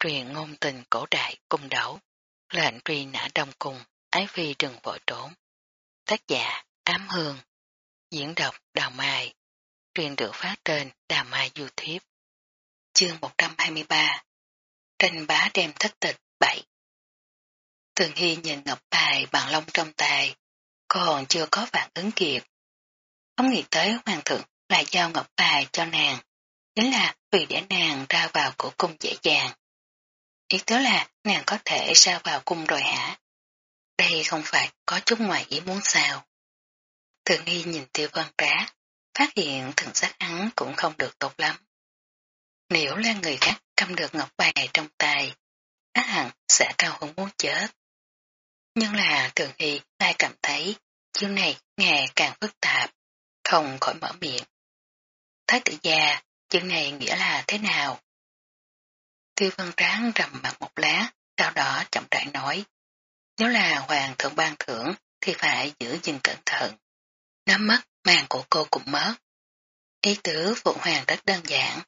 truyền ngôn tình cổ đại cung đấu, lệnh truy nã đông cung, ái phi đừng vội trốn. Tác giả Ám Hương, diễn đọc Đào Mai, truyền được phát trên Đào Mai YouTube. Chương 123 Tranh bá đem thất tịch 7 Thường Hy nhìn ngọc bài bằng lông trong tay, còn chưa có phản ứng kịp. Không nghĩ tới hoàng thượng lại giao ngọc bài cho nàng, chính là vì để nàng ra vào cổ cung dễ dàng. Ý tứ là nàng có thể ra vào cung rồi hả? Đây không phải có chút ngoài ý muốn sao. Thường nghi nhìn tiêu văn trá, phát hiện thần sắc hắn cũng không được tốt lắm. Nếu là người khác cầm được ngọc bài trong tay, á hẳn sẽ cao hứng muốn chết. Nhưng là thường nghi lại cảm thấy chiêu này ngày càng phức tạp, không khỏi mở miệng. Thái tử gia, chuyện này nghĩa là thế nào? Tiêu văn tráng rầm mặt một lá, sau đó chậm rãi nói. Nếu là hoàng thượng ban thưởng thì phải giữ gìn cẩn thận. Nắm mắt màn của cô cũng mất. Ý tứ phụ hoàng rất đơn giản.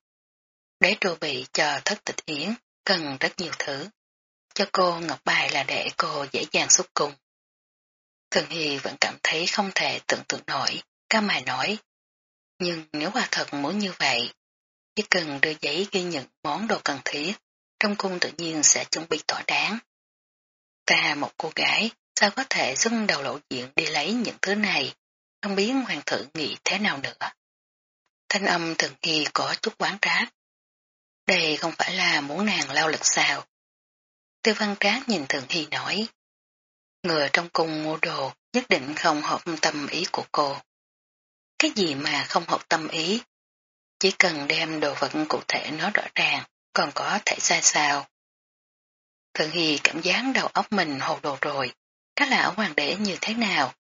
Để trù bị cho thất tịch yến cần rất nhiều thứ. Cho cô ngọc bài là để cô dễ dàng xúc cung. Thường Hy vẫn cảm thấy không thể tưởng tượng nổi, ca mài nói. Nhưng nếu quả thật muốn như vậy, chỉ cần đưa giấy ghi nhận món đồ cần thiết, trong cung tự nhiên sẽ chuẩn bị tỏa đáng. Ta một cô gái, sao có thể xuất đầu lộ diện đi lấy những thứ này, không biết hoàng thượng nghĩ thế nào nữa. Thanh âm thường kỳ có chút quán trát. Đây không phải là muốn nàng lao lực sao. Tư văn trác nhìn thường hy nói. Người trong cung mua đồ nhất định không hợp tâm ý của cô. Cái gì mà không hợp tâm ý? Chỉ cần đem đồ vật cụ thể nó rõ ràng, còn có thể ra sao. thượng Hy cảm giác đầu óc mình hồ đồ rồi, các lão hoàng đế như thế nào,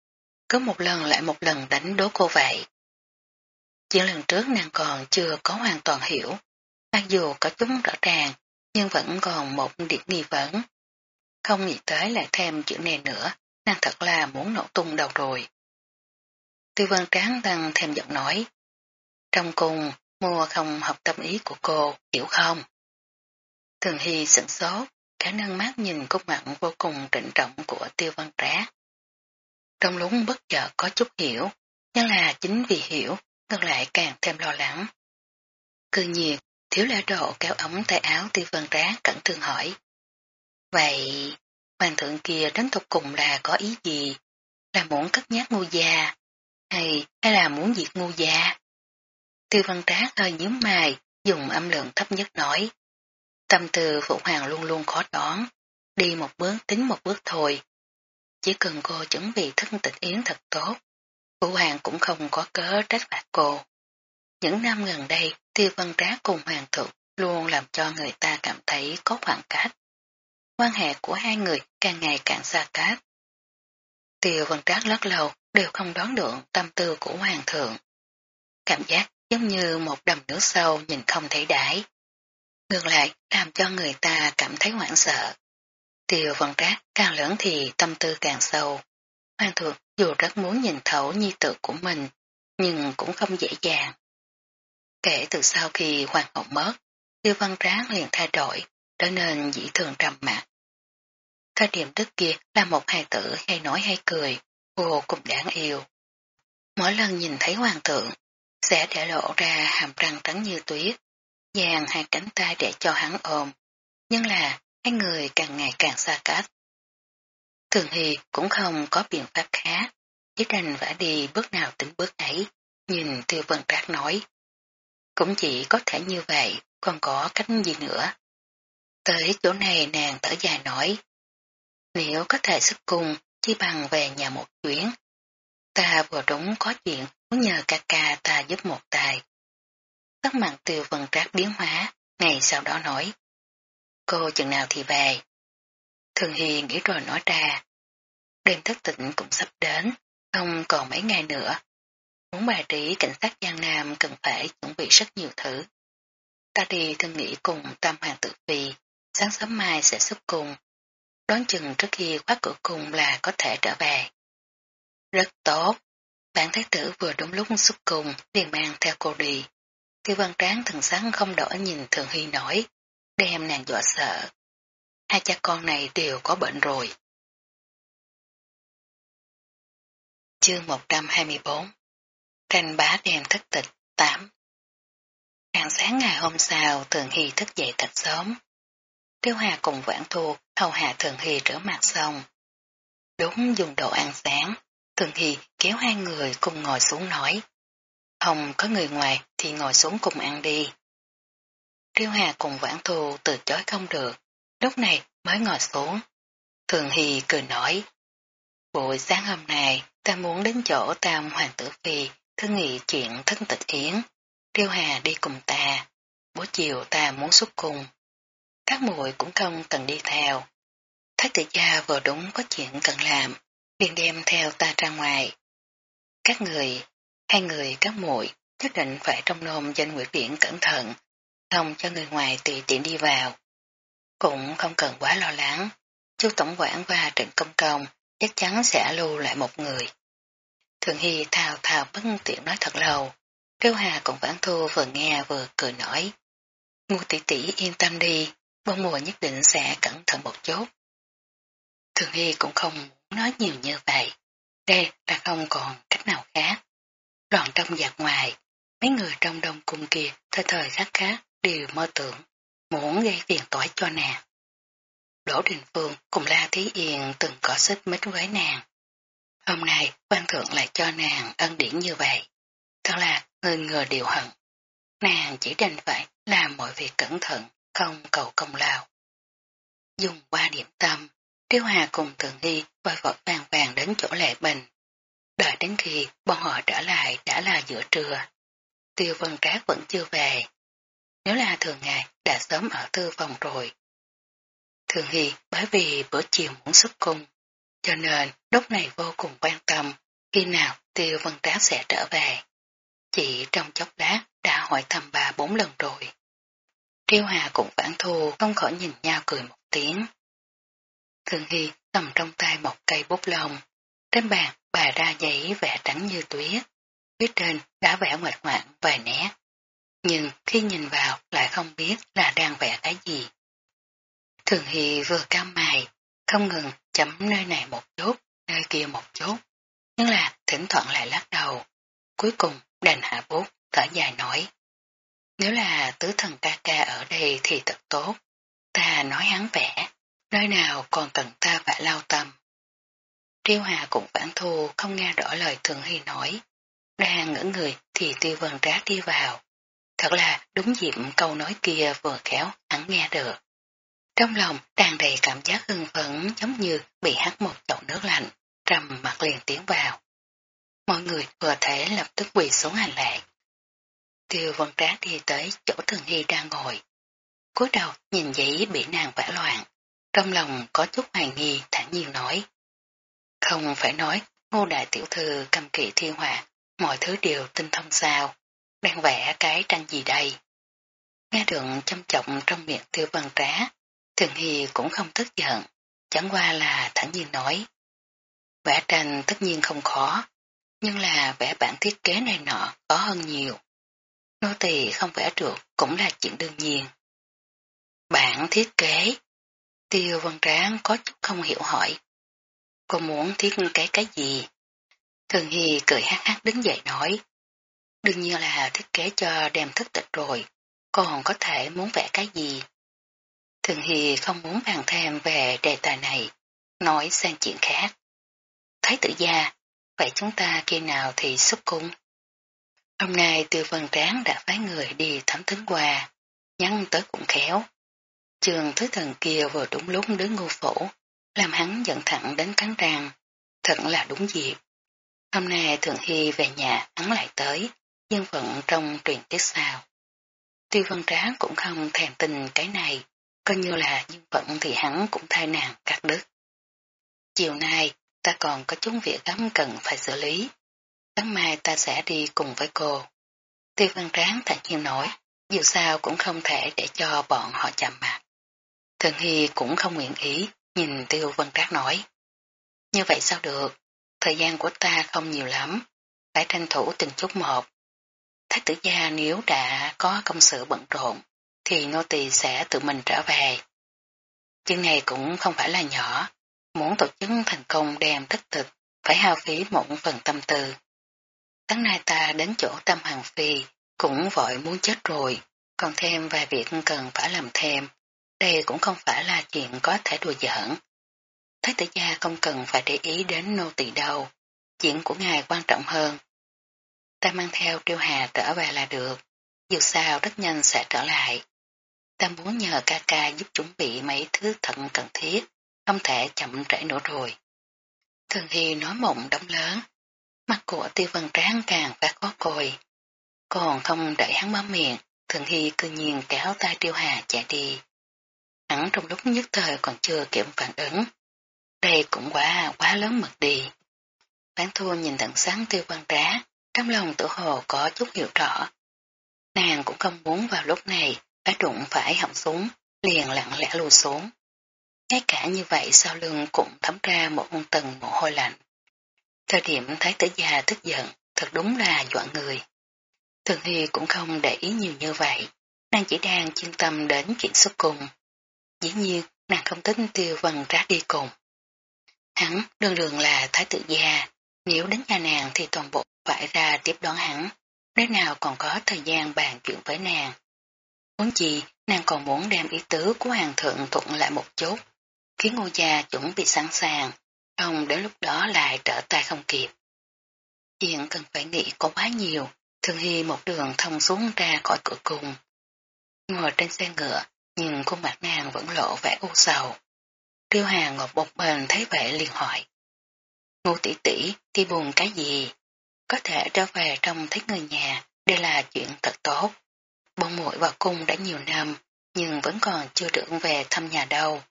cứ một lần lại một lần đánh đố cô vậy. Chuyện lần trước nàng còn chưa có hoàn toàn hiểu, mặc dù có chúng rõ ràng, nhưng vẫn còn một điểm nghi vấn. Không nghĩ tới lại thêm chuyện này nữa, nàng thật là muốn nổ tung đầu rồi. Tư vân tráng tăng thêm giọng nói. Trong cùng, mua không học tâm ý của cô, hiểu không? Thường Hy sửng sốt, cả nâng mắt nhìn cốt mặt vô cùng trịnh trọng của tiêu văn trác. Trong lúc bất chợt có chút hiểu, nhưng là chính vì hiểu, ngược lại càng thêm lo lắng. Cư nhiệt thiếu lễ độ kéo ống tay áo tiêu văn trác cẩn thương hỏi. Vậy, hoàng thượng kia đến tục cùng là có ý gì? Là muốn cất nhát ngu già? Hay, hay là muốn diệt ngu già? Tiêu văn trác hơi nhíu mày, dùng âm lượng thấp nhất nói. Tâm tư Phụ Hoàng luôn luôn khó đoán, đi một bước tính một bước thôi. Chỉ cần cô chuẩn bị thân tịch yến thật tốt, Phụ Hoàng cũng không có cớ trách phạt cô. Những năm gần đây, Tiêu Văn Trá cùng Hoàng thượng luôn làm cho người ta cảm thấy có khoảng cách. Quan hệ của hai người càng ngày càng xa cách. Tiêu Văn Trác lắc lâu đều không đoán được tâm tư của Hoàng thượng. Cảm giác giống như một đầm nước sâu nhìn không thấy đáy. Ngược lại, làm cho người ta cảm thấy hoảng sợ. Tiêu vần trác càng lớn thì tâm tư càng sâu. Hoàng thượng dù rất muốn nhìn thấu nhi tự của mình, nhưng cũng không dễ dàng. Kể từ sau khi hoàng hậu mất, tiêu văn Trác liền thay đổi, trở nên dĩ thường trầm mặc. Thời điểm trước kia là một hài tử hay nói hay cười, vô cùng đáng yêu. Mỗi lần nhìn thấy hoàng thượng, sẽ để lộ ra hàm răng trắng như tuyết, dàn hai cánh tay để cho hắn ôm, nhưng là hai người càng ngày càng xa cách. Thường Hy cũng không có biện pháp khác, chỉ đành vả đi bước nào tính bước ấy, nhìn tiêu vân trác nói. Cũng chỉ có thể như vậy, còn có cách gì nữa. Tới chỗ này nàng thở dài nói, nếu có thể sức cùng, chỉ bằng về nhà một chuyến. Ta vừa đúng có chuyện muốn nhờ ca ca ta giúp một tài. Tất mặt tiêu vân trác biến hóa, ngày sau đó nói. Cô chừng nào thì về. Thường Hi nghĩ rồi nói ra. Đêm thất tịnh cũng sắp đến, không còn mấy ngày nữa. Muốn bà trí cảnh sát Giang Nam cần phải chuẩn bị rất nhiều thứ. Ta đi thương nghĩ cùng tam hoàng tự Phi, sáng sớm mai sẽ xuất cùng. Đoán chừng trước khi khóa cửa cùng là có thể trở về. Rất tốt. Bản thái tử vừa đúng lúc xuất cùng liền mang theo cô đi. Tiêu văn tráng thần sáng không đổi nhìn Thường Hy nổi, đem nàng dọa sợ. Hai cha con này đều có bệnh rồi. Chương 124 Tranh bá đêm thất tịch 8 Sáng sáng ngày hôm sau Thường Hy thức dậy thật sớm. Tiêu Hà cùng Vãn Thu hầu hạ Thường Hy rửa mặt xong. Đúng dùng đồ ăn sáng, Thường Hy kéo hai người cùng ngồi xuống nói. Không có người ngoài thì ngồi xuống cùng ăn đi. Tiêu Hà cùng Vãn Thu từ chối không được, lúc này mới ngồi xuống. Thường Hy cười nói. Buổi sáng hôm nay ta muốn đến chỗ tam hoàng tử phi thương nghị chuyện thân tịch yến. Tiêu Hà đi cùng ta. Buổi chiều ta muốn xuất cung. Các muội cũng không cần đi theo. Thái tử gia vừa đúng có chuyện cần làm, liền đem theo ta ra ngoài. Các người, hai người các muội nhất định phải trong nôm danh nguyệt điện cẩn thận, không cho người ngoài tùy tiện đi vào. Cũng không cần quá lo lắng, chú Tổng quản và Trịnh Công Công chắc chắn sẽ lưu lại một người. Thường Hy thao thao bất tiện nói thật lâu, Tiêu Hà cùng Vãn Thu vừa nghe vừa cười nói. Ngu tỷ tỷ yên tâm đi, bông mùa nhất định sẽ cẩn thận một chút. Thường Hy cũng không nói nhiều như vậy. Đây là không còn cách nào khác. Đoạn trong giặc ngoài, mấy người trong đông cung kia thời thời khắc khác đều mơ tưởng, muốn gây phiền toái cho nàng. Đỗ Đình Phương cùng La Thí Yên từng có xích mít với nàng. Hôm nay quan thượng lại cho nàng ân điển như vậy. Thật là người ngờ điều hận. Nàng chỉ đành phải làm mọi việc cẩn thận, không cầu công lao. Dùng qua điểm tâm, Tiêu Hà cùng Thường Hy vội vội vàng vàng đến chỗ Lệ Bình. Đợi đến khi bọn họ trở lại đã là giữa trưa. Tiêu Vân Trác vẫn chưa về. Nếu là thường ngày đã sớm ở thư phòng rồi. Thường Hy bởi vì bữa chiều muốn xuất cung, cho nên lúc này vô cùng quan tâm khi nào Tiêu Vân Trác sẽ trở về. Chỉ trong chốc lát đã hỏi thăm bà bốn lần rồi. Triêu Hà cũng phản thù không khỏi nhìn nhau cười một tiếng. Thường Hy cầm trong tay một cây bút lông. Trên bàn bà ra giấy vẽ trắng như tuyết. Phía trên đã vẽ ngoạch ngoạn vài nét. Nhưng khi nhìn vào lại không biết là đang vẽ cái gì. Thường Hy vừa cao mày, không ngừng chấm nơi này một chút, nơi kia một chút. Nhưng là thỉnh thoảng lại lắc đầu. Cuối cùng đành hạ bút, thở dài nói. Nếu là tứ thần ca ca ở đây thì thật tốt. Ta nói hắn vẽ, nơi nào còn cần ta phải lao tâm. Tiêu Hà cũng phản thù không nghe rõ lời Thường Hy nói. Đang ngỡ người thì tiêu vần rác đi vào. Thật là đúng dịp câu nói kia vừa khéo hắn nghe được. Trong lòng tràn đầy cảm giác hưng phấn giống như bị hắt một chậu nước lạnh, trầm mặt liền tiến vào. Mọi người vừa thể lập tức quỳ xuống hành lễ. Tiêu vân trác đi tới chỗ thường hy đang ngồi. cúi đầu nhìn giấy bị nàng vẽ loạn. Trong lòng có chút hoài nghi thản nhiên nói. Không phải nói ngô đại tiểu thư cầm kỵ thiên hòa, mọi thứ đều tinh thông sao. Đang vẽ cái tranh gì đây? Nghe được châm trọng trong miệng tiêu văn trá, thường hi cũng không tức giận, chẳng qua là thẳng nhiên nói. Vẽ tranh tất nhiên không khó, nhưng là vẽ bản thiết kế này nọ có hơn nhiều. Nô tỳ không vẽ được cũng là chuyện đương nhiên. Bản thiết kế. Tiêu văn Tráng có chút không hiểu hỏi. Cô muốn thiết kế cái gì? Thường Hy cười hát hát đứng dậy nói. Đương nhiên là thiết kế cho đem thức tịch rồi, còn có thể muốn vẽ cái gì? Thường Hy không muốn bàn thêm về đề tài này, nói sang chuyện khác. Thái tử gia, vậy chúng ta khi nào thì xuất cung? Hôm nay Tiêu Vân Tráng đã phái người đi thẩm thính quà, nhắn tới cũng khéo. Trường thứ thần kia vừa đúng lúc đứng ngô phủ làm hắn giận thẳng đến cắn răng, thật là đúng dịp. Hôm nay Thượng Hy về nhà hắn lại tới, dân phận trong truyền tiết sao. Tiêu Văn Tráng cũng không thèm tình cái này, coi như là nhân phận thì hắn cũng thay nàng cắt đứt. Chiều nay, ta còn có chút việc gắm cần phải xử lý. Sáng mai ta sẽ đi cùng với cô. Tiêu văn tráng thật nhiên nói, dù sao cũng không thể để cho bọn họ chạm mặt. Thường Hy cũng không nguyện ý, nhìn Tiêu Vân Trác nói. Như vậy sao được, thời gian của ta không nhiều lắm, phải tranh thủ từng chút một. Thái tử gia nếu đã có công sự bận rộn, thì nô tỳ sẽ tự mình trở về. Chuyện này cũng không phải là nhỏ, muốn tổ chức thành công đem thất thực phải hao phí một phần tâm tư. Sáng nay ta đến chỗ tâm hàng phi, cũng vội muốn chết rồi, còn thêm vài việc cần phải làm thêm. Đây cũng không phải là chuyện có thể đùa giỡn. Thái tử gia không cần phải để ý đến nô tỳ đâu, chuyện của ngài quan trọng hơn. Ta mang theo triêu hà trở về là được, dù sao rất nhanh sẽ trở lại. Ta muốn nhờ ca ca giúp chuẩn bị mấy thứ thận cần thiết, không thể chậm trễ nữa rồi. Thường Hy nói mộng đóng lớn, mắt của tiêu vân tráng càng phát khó côi, Còn không đợi hắn mở miệng, Thường Hy cư nhiên kéo tay tiêu hà chạy đi. Hắn trong lúc nhất thời còn chưa kiểm phản ứng. Đây cũng quá quá lớn mật đi. Bán thua nhìn tận sáng tiêu quan trá, trong lòng tự hồ có chút hiểu rõ. Nàng cũng không muốn vào lúc này phải đụng phải họng súng, liền lặng lẽ lùi xuống. Ngay cả như vậy sau lưng cũng thấm ra một tầng mồ hôi lạnh. Thời điểm thái tử già tức giận, thật đúng là dọa người. Thường Hy cũng không để ý nhiều như vậy, nàng chỉ đang chuyên tâm đến chuyện xuất cùng. Dĩ nhiên, nàng không tính tiêu vần rác đi cùng. Hắn đường đường là thái tử gia, nếu đến nhà nàng thì toàn bộ phải ra tiếp đón hắn, nơi nào còn có thời gian bàn chuyện với nàng. Muốn gì, nàng còn muốn đem ý tứ của hoàng thượng thuận lại một chút, khiến ngô gia chuẩn bị sẵn sàng, không đến lúc đó lại trở tay không kịp. Chuyện cần phải nghĩ có quá nhiều, thường hy một đường thông xuống ra khỏi cửa cùng Ngồi trên xe ngựa, nhưng khuôn mặt nàng vẫn lộ vẻ u sầu. Tiêu Hà ngồi một mình thấy vậy liền hỏi. Ngô tỷ tỷ thì buồn cái gì? Có thể trở về trong thấy người nhà, đây là chuyện thật tốt. Bọn muội vào cung đã nhiều năm, nhưng vẫn còn chưa được về thăm nhà đâu.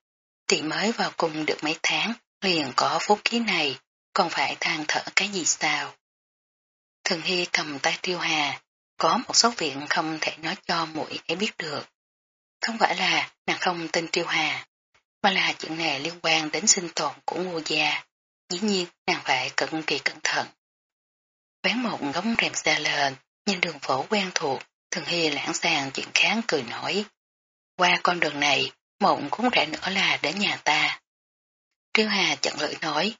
Tỷ mới vào cung được mấy tháng, liền có phúc khí này, còn phải than thở cái gì sao? Thường Hy cầm tay tiêu hà, có một số việc không thể nói cho muội ấy biết được. Không phải là nàng không tin tiêu hà, mà là chuyện này liên quan đến sinh tồn của ngô gia. Dĩ nhiên nàng phải cực kỳ cẩn thận. Vén một ngóng rèm xe lên, nhìn đường phố quen thuộc, thường hy lãng sàng chuyện kháng cười nổi. Qua con đường này, mộng cũng rẽ nữa là đến nhà ta. Triêu Hà chặn lưỡi nói.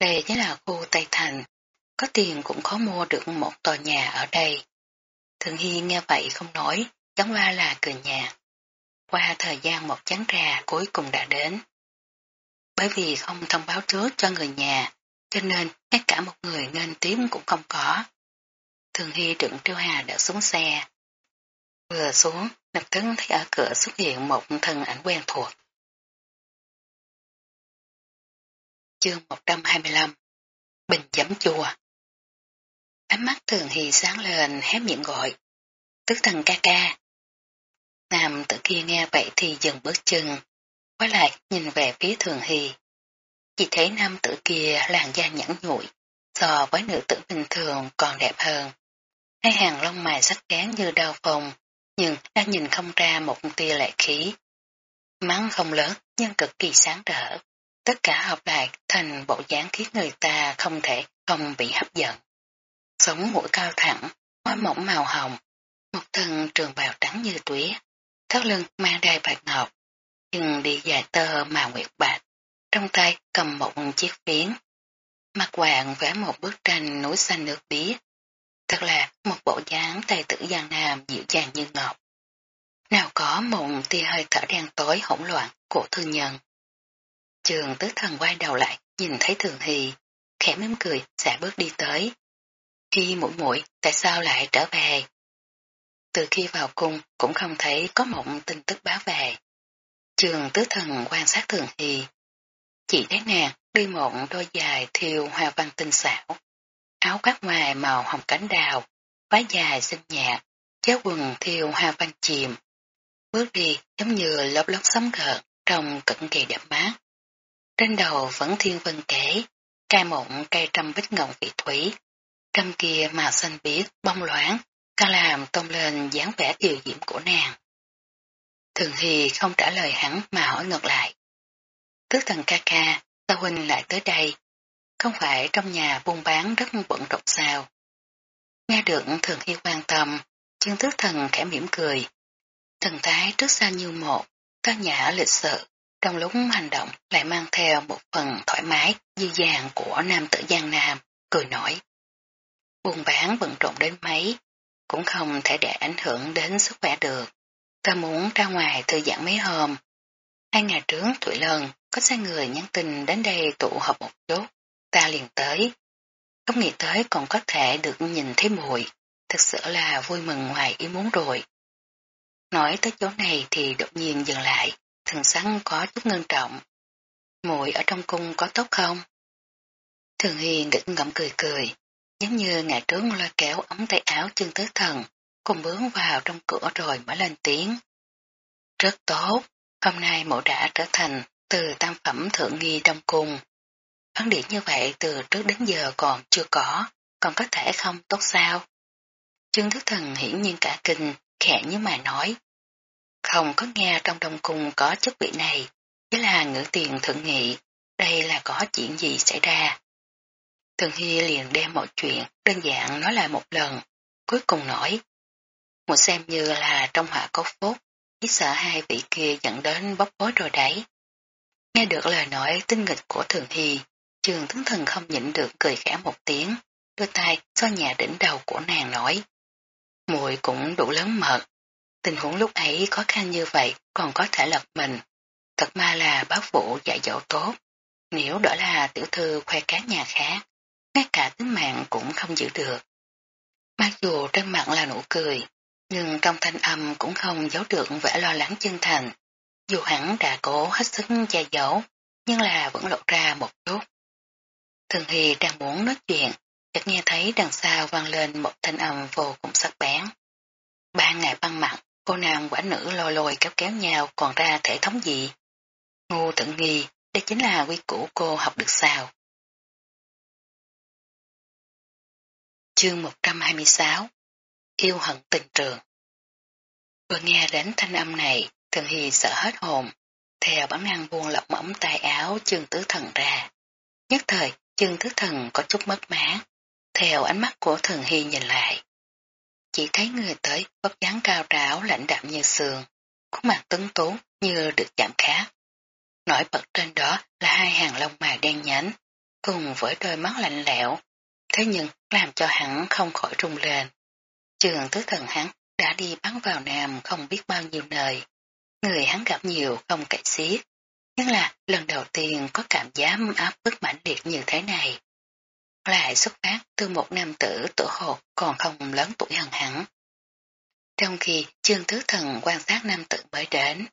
Đây chính là khu Tây Thành, có tiền cũng khó mua được một tòa nhà ở đây. Thường Hy nghe vậy không nói, chẳng qua là cười nhạt. Qua thời gian một chán trà cuối cùng đã đến. Bởi vì không thông báo trước cho người nhà, cho nên ngay cả một người nên tím cũng không có. Thường Hy đựng Triêu Hà đã xuống xe. Vừa xuống, lập tức thấy ở cửa xuất hiện một thân ảnh quen thuộc. Chương 125 Bình giấm chùa Ánh mắt Thường Hy sáng lên hé miệng gọi. Tức thần ca ca. Nam tử kia nghe vậy thì dừng bước chân, quay lại nhìn về phía Thường Hy. Chỉ thấy nam tử kia làn da nhẵn nhụi, so với nữ tử bình thường còn đẹp hơn. Hai hàng lông mày sắc kén như đau phồng, nhưng đã nhìn không ra một tia lệ khí. Mắng không lớn nhưng cực kỳ sáng rỡ. Tất cả hợp lại thành bộ dáng khiến người ta không thể không bị hấp dẫn. Sống mũi cao thẳng, hoa mỏng màu hồng, một thân trường bào trắng như tuyết, thắt lưng mang đai bạc ngọc, chừng đi dài tơ mà nguyệt bạch, trong tay cầm một chiếc phiến. Mặt hoàng vẽ một bức tranh núi xanh nước biếc. Thật là một bộ dáng tài tử giang nam dịu dàng như ngọc. Nào có một tia hơi thở đen tối hỗn loạn của thương nhân. Trường tứ thần quay đầu lại, nhìn thấy thường hì, khẽ mím cười, sẽ bước đi tới. Khi mũi mũi, tại sao lại trở về? Từ khi vào cung cũng không thấy có một tin tức báo về. Trường tứ thần quan sát thường thì Chỉ thấy nàng đi một đôi dài thiêu hoa văn tinh xảo. Áo khoác ngoài màu hồng cánh đào, váy dài xinh nhạt, chéo quần thiêu hoa văn chìm. Bước đi giống như lớp lớp sóng gợn, trong cực kỳ đẹp mát. Trên đầu vẫn thiên vân kể, cai mộng cây trăm bích ngộng vị thủy. Trăm kia màu xanh biếc, bông loáng, càng làm tôn lên dáng vẻ tiêu diễm của nàng. Thường Hy không trả lời hắn mà hỏi ngược lại. tước thần ca ca, sao huynh lại tới đây? Không phải trong nhà buôn bán rất bận rộn sao? Nghe được Thường Hy quan tâm, chân tước thần khẽ mỉm cười. thần thái trước sau như một, các nhã lịch sự, trong lúc hành động lại mang theo một phần thoải mái, dư dàng của nam tử Giang Nam, cười nổi. buôn bán bận rộn đến mấy, cũng không thể để ảnh hưởng đến sức khỏe được. Ta muốn ra ngoài thư giãn mấy hôm. Hai ngày trước tuổi lần có sai người nhắn tin đến đây tụ họp một chút, ta liền tới. Không nghĩ tới còn có thể được nhìn thấy mùi, thật sự là vui mừng ngoài ý muốn rồi. Nói tới chỗ này thì đột nhiên dừng lại, thần sắn có chút ngân trọng. Mùi ở trong cung có tốt không? Thường Hiền nghịch ngậm cười cười, giống như ngày trước lôi kéo ống tay áo chân tứ thần, cùng bướng vào trong cửa rồi mới lên tiếng. Rất tốt, hôm nay mộ đã trở thành từ tam phẩm thượng nghi trong cung. Vấn điện như vậy từ trước đến giờ còn chưa có, còn có thể không tốt sao? Trương Thức Thần hiển nhiên cả kinh, khẽ như mà nói. Không có nghe trong đông cung có chức vị này, chỉ là ngữ tiền thượng nghị, đây là có chuyện gì xảy ra. Thường Hy liền đem mọi chuyện đơn giản nói lại một lần, cuối cùng nói. Một xem như là trong họa có phúc, chỉ sợ hai vị kia dẫn đến bóc bối rồi đấy. Nghe được lời nói tinh nghịch của Thường Hy, trường tướng thần không nhịn được cười khẽ một tiếng, đưa tay xoa nhà đỉnh đầu của nàng nói. Mùi cũng đủ lớn mật, tình huống lúc ấy khó khăn như vậy còn có thể lật mình. Thật ma là bác phụ dạy dỗ tốt, nếu đó là tiểu thư khoe cá nhà khác, ngay cả tính mạng cũng không giữ được. Mặc dù trên mặt là nụ cười, nhưng trong thanh âm cũng không giấu được vẻ lo lắng chân thành. Dù hắn đã cố hết sức che giấu, nhưng là vẫn lộ ra một chút. Thường Hy đang muốn nói chuyện, chợt nghe thấy đằng sau vang lên một thanh âm vô cùng sắc bén. Ba ngày băng mặt, cô nàng quả nữ lôi lôi kéo kéo nhau còn ra thể thống gì? Ngu thận nghi, đây chính là quy củ cô học được sao? Chương 126 Yêu hận tình trường Vừa nghe đến thanh âm này, Thường Hy sợ hết hồn, theo bản năng buông lọc mỏng tay áo chương tứ thần ra. Nhất thời, chương tứ thần có chút mất mát, theo ánh mắt của Thường Hy nhìn lại. Chỉ thấy người tới bóc dáng cao ráo lạnh đạm như sườn, khuôn mặt tuấn tú như được chạm khát. Nổi bật trên đó là hai hàng lông mày đen nhánh, cùng với đôi mắt lạnh lẽo, thế nhưng làm cho hắn không khỏi rung lên. Trường tứ thần hắn đã đi bắn vào Nam không biết bao nhiêu nơi. Người hắn gặp nhiều không kể xiết. Nhưng là lần đầu tiên có cảm giác áp bức mãnh liệt như thế này. Lại xuất phát từ một nam tử tổ hột còn không lớn tuổi hơn hắn. Trong khi trương tứ thần quan sát nam tử mới đến,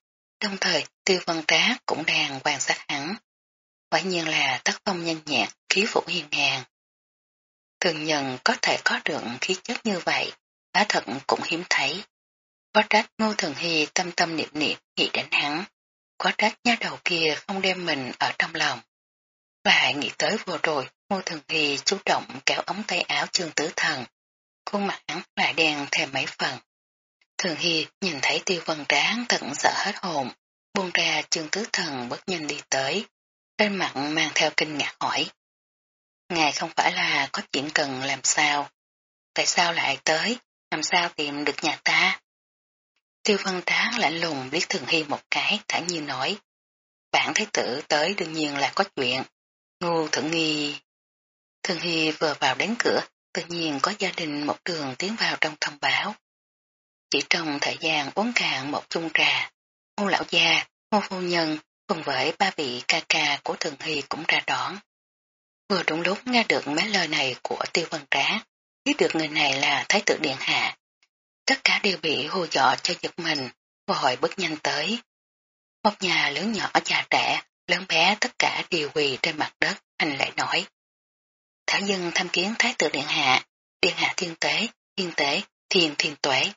đồng thời tiêu văn trá cũng đang quan sát hắn. Quả nhiên là tác phong nhanh nhẹn, khí vũ hiền hàng. Thường nhân có thể có được khí chất như vậy, Bá thật cũng hiếm thấy. Có trách Ngô Thường Hy tâm tâm niệm niệm nghĩ đến hắn. Có trách nha đầu kia không đem mình ở trong lòng. Lại nghĩ tới vừa rồi Ngô Thường Hy chú động kéo ống tay áo trương tứ thần. Khuôn mặt hắn lại đen thêm mấy phần. Thường Hy nhìn thấy tiêu vân tráng tận sợ hết hồn. Buông ra trương tứ thần bất nhanh đi tới. Trên mặt mang theo kinh ngạc hỏi. Ngài không phải là có chuyện cần làm sao? Tại sao lại tới? làm sao tìm được nhà ta? Tiêu văn tán lạnh lùng liếc thường hy một cái, thản nhiên nói. Bản thái tử tới đương nhiên là có chuyện. Ngu thượng nghi. Thường hy vừa vào đến cửa, tự nhiên có gia đình một đường tiến vào trong thông báo. Chỉ trong thời gian uống cạn một chung trà, ngô lão gia, ngô phu nhân cùng với ba vị ca ca của thường hy cũng ra đón. Vừa đúng lúc nghe được mấy lời này của tiêu văn trá, biết được người này là Thái tử Điện Hạ. Tất cả đều bị hô dọ cho giật mình, vội bước nhanh tới. Một nhà lớn nhỏ già trẻ, lớn bé tất cả đều quỳ trên mặt đất, anh lại nói. Thảo dân tham kiến Thái tử Điện Hạ, Điện Hạ thiên tế, thiên tế, thiên thiên tuệ.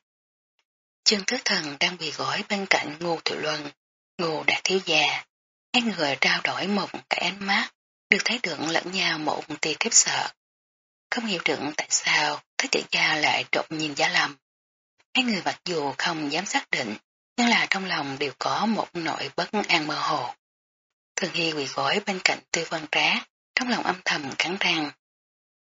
Trương Thức Thần đang bị gói bên cạnh Ngô Thụy Luân, Ngô đã Thiếu già Hai người trao đổi một cái ánh mắt, được thấy được lẫn nhau một tia khiếp sợ. Không hiểu được tại sao Thái tử gia lại trộm nhìn giá lầm. Hai người mặc dù không dám xác định, nhưng là trong lòng đều có một nỗi bất an mơ hồ. Thường Hy quỳ gối bên cạnh tư văn trá, trong lòng âm thầm cắn răng.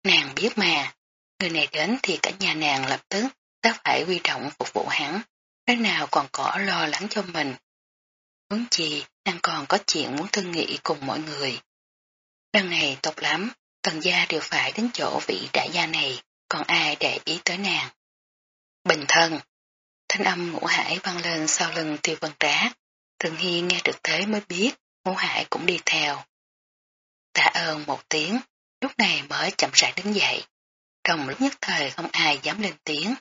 Nàng biết mà, người này đến thì cả nhà nàng lập tức đã phải quy trọng phục vụ hắn, thế nào còn có lo lắng cho mình. Muốn chi, nàng còn có chuyện muốn thương nghị cùng mọi người. Lần này tốt lắm, tần gia đều phải đến chỗ vị đại gia này, còn ai để ý tới nàng. Bình thân, thanh âm ngũ hải vang lên sau lưng tiêu vân trá, thường hy nghe được thế mới biết, ngũ hải cũng đi theo. Tạ ơn một tiếng, lúc này mới chậm rãi đứng dậy. Trong lúc nhất thời không ai dám lên tiếng.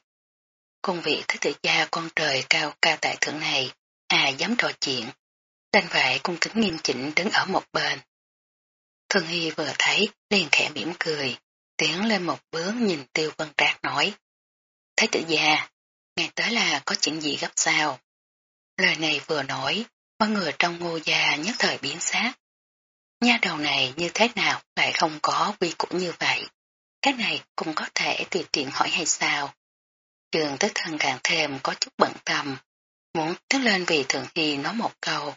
Công vị thế tử gia con trời cao cao tại thượng này, ai dám trò chuyện. Đành vậy cung kính nghiêm chỉnh đứng ở một bên. Thường Hy vừa thấy, liền khẽ mỉm cười, tiến lên một bước nhìn tiêu vân trác nói. Thái tử già ngày tới là có chuyện gì gấp sao. Lời này vừa nói, mọi người trong ngô gia nhất thời biến sát. Nha đầu này như thế nào lại không có quy củ như vậy? Cái này cũng có thể tùy tiện hỏi hay sao? Trường tới thân càng thêm có chút bận tâm, muốn tiến lên vì thường hy nói một câu,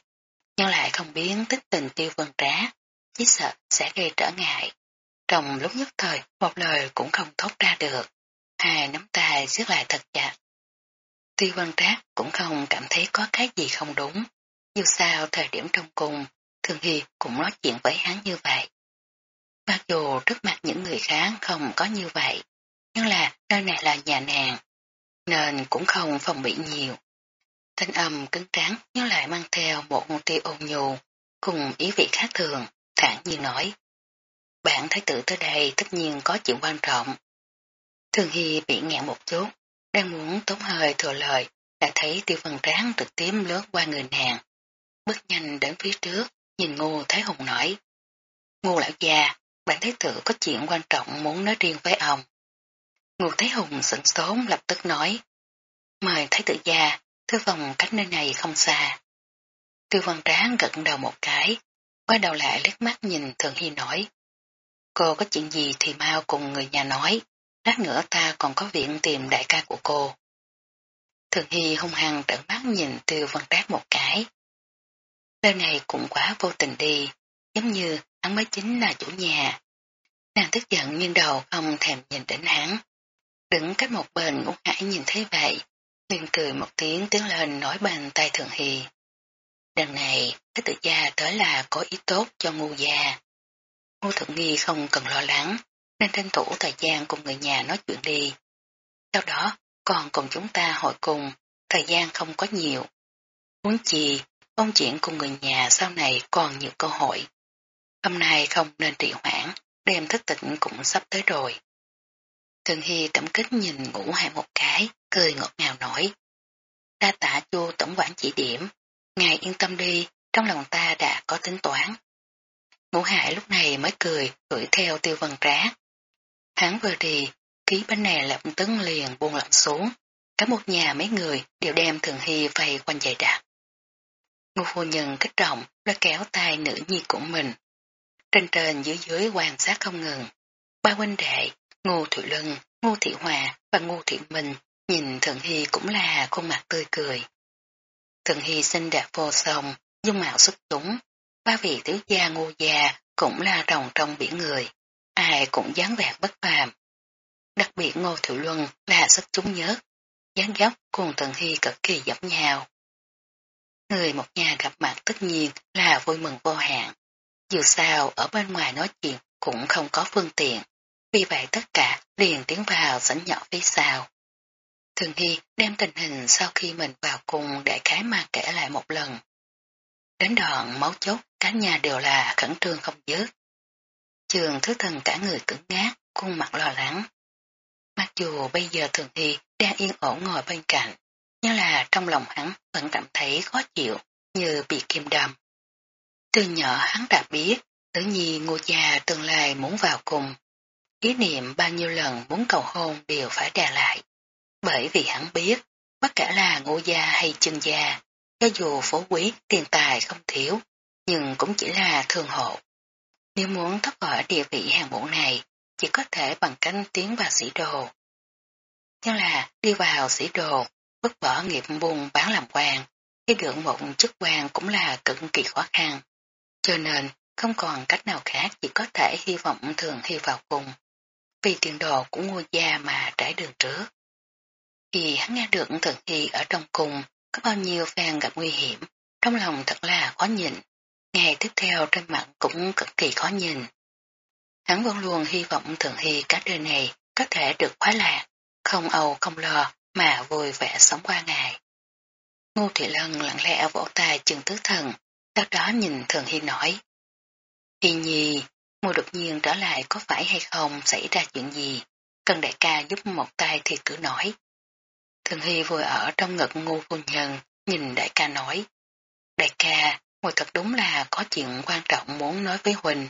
nhưng lại không biến tích tình tiêu vân trá, chỉ sợ sẽ gây trở ngại. Trong lúc nhất thời, một lời cũng không thốt ra được, hai nắm tay siết lại thật chặt. Tuy quan trác cũng không cảm thấy có cái gì không đúng, dù sao thời điểm trong cùng, Thường Hy cũng nói chuyện với hắn như vậy. Mặc dù trước mặt những người khác không có như vậy, nhưng là nơi này là nhà nàng, nên cũng không phòng bị nhiều. Thanh âm cứng trắng nhưng lại mang theo một tia ôn nhu, cùng ý vị khác thường, thản nhiên nói. Bạn thái tử tới đây tất nhiên có chuyện quan trọng. Thường Hy bị nghẹn một chút, đang muốn tốn hơi thừa lời, đã thấy tiêu phần tráng trực tiếp lướt qua người nàng. Bước nhanh đến phía trước, nhìn Ngô Thái Hùng nói. Ngô lão già, bạn thái tử có chuyện quan trọng muốn nói riêng với ông. Ngô Thái Hùng sửng sốn lập tức nói. Mời thái tử già, thư phòng cách nơi này không xa. tiêu văn tráng gật đầu một cái, quay đầu lại liếc mắt nhìn Thường Hy nói. Cô có chuyện gì thì mau cùng người nhà nói, lát nữa ta còn có viện tìm đại ca của cô. Thường Hy hung hăng trợn mắt nhìn Tiêu Văn Trác một cái. Lời này cũng quá vô tình đi, giống như hắn mới chính là chủ nhà. Nàng tức giận nhưng đầu không thèm nhìn đến hắn. Đứng cách một bên ngũ hải nhìn thấy vậy, liền cười một tiếng tiến lên nói bàn tay Thường Hy. Lần này, Thái tự gia tới là có ý tốt cho ngu gia. Ngu Thượng Nghi không cần lo lắng, nên tranh thủ thời gian cùng người nhà nói chuyện đi. Sau đó, còn cùng chúng ta hội cùng, thời gian không có nhiều. Muốn chi, công chuyện cùng người nhà sau này còn nhiều cơ hội. Hôm nay không nên trì hoãn, đêm thức tỉnh cũng sắp tới rồi. Thường Hy cảm kích nhìn ngủ hai một cái, cười ngọt ngào nổi. Đa tạ chu tổng quản chỉ điểm, ngài yên tâm đi, trong lòng ta đã có tính toán. Ngũ hải lúc này mới cười, đuổi theo tiêu vân trá. Hắn vừa đi, ký bên này lập tức liền buông lặng xuống. Cả một nhà mấy người đều đem thường hy vây quanh dày đặc. Ngô phu nhân kích động đã kéo tay nữ nhi của mình. Trên trên dưới dưới quan sát không ngừng. Ba huynh đệ, Ngô Thụy Lân, Ngô Thị Hòa và Ngô Thị Minh nhìn Thượng Hy cũng là khuôn mặt tươi cười. Thượng Hy xinh đẹp vô song, dung mạo xuất chúng. Ba vị thiếu gia ngô già cũng là rồng trong biển người. Ai cũng dáng vẻ bất phàm. Đặc biệt Ngô Thiệu Luân là xuất chúng nhất. dáng dốc cùng Thượng Hy cực kỳ giống nhau. Người một nhà gặp mặt tất nhiên là vui mừng vô hạn. Dù sao ở bên ngoài nói chuyện cũng không có phương tiện. Vì vậy tất cả liền tiến vào sảnh nhỏ phía sau. Thường Hy đem tình hình sau khi mình vào cùng để khái mà kể lại một lần. Đến đoạn máu chốt, cả nhà đều là khẩn trương không dứt. Trường thứ thần cả người cứng ngát, khuôn mặt lo lắng. Mặc dù bây giờ Thường Hy đang yên ổn ngồi bên cạnh, nhưng là trong lòng hắn vẫn cảm thấy khó chịu, như bị kim đâm. Từ nhỏ hắn đã biết, tự nhi ngô già tương lai muốn vào cùng. Ý niệm bao nhiêu lần muốn cầu hôn đều phải đè lại. Bởi vì hắn biết, bất kể là ngô gia hay chân gia, cho dù phú quý tiền tài không thiếu, nhưng cũng chỉ là thường hộ. Nếu muốn thoát khỏi địa vị hàng bộ này, chỉ có thể bằng cánh tiến vào sĩ đồ. Nhưng là đi vào sĩ đồ, bất bỏ nghiệp buôn bán làm quan, khi được một chức quan cũng là cực kỳ khó khăn. Cho nên, không còn cách nào khác chỉ có thể hy vọng thường hy vào cùng. Vì tiền đồ của ngôi gia mà trải đường trước. Khi hắn nghe được Thường Hy ở trong cung có bao nhiêu phan gặp nguy hiểm, trong lòng thật là khó nhìn. Ngày tiếp theo trên mặt cũng cực kỳ khó nhìn. Hắn vẫn luôn hy vọng thượng Hy cả đời này có thể được khoái lạc, không âu không lo mà vui vẻ sống qua ngày. Ngô Thị Lân lặng lẽ vỗ tay chừng tứ thần, sau đó nhìn Thường Hy nói. Hy nhi, mùa đột nhiên trở lại có phải hay không xảy ra chuyện gì? Cần đại ca giúp một tay thì cứ nói. Thường Hy vừa ở trong ngực ngô phu nhân, nhìn đại ca nói. Đại ca, ngồi thật đúng là có chuyện quan trọng muốn nói với Huỳnh.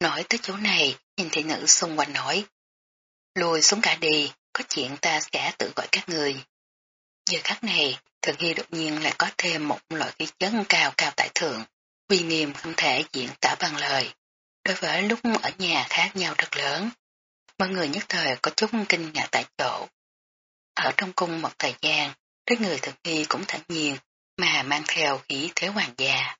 Nói tới chỗ này, nhìn thị nữ xung quanh nói. Lùi xuống cả đi, có chuyện ta sẽ tự gọi các người. Giờ khắc này, Thường Hy đột nhiên lại có thêm một loại khí chấn cao cao tại thượng, uy nghiêm không thể diễn tả bằng lời. Đối với lúc ở nhà khác nhau rất lớn, mọi người nhất thời có chút kinh ngạc tại chỗ. Ở trong cung một thời gian, đến người thực nghi cũng thẳng nhiên mà mang theo khí thế hoàng gia.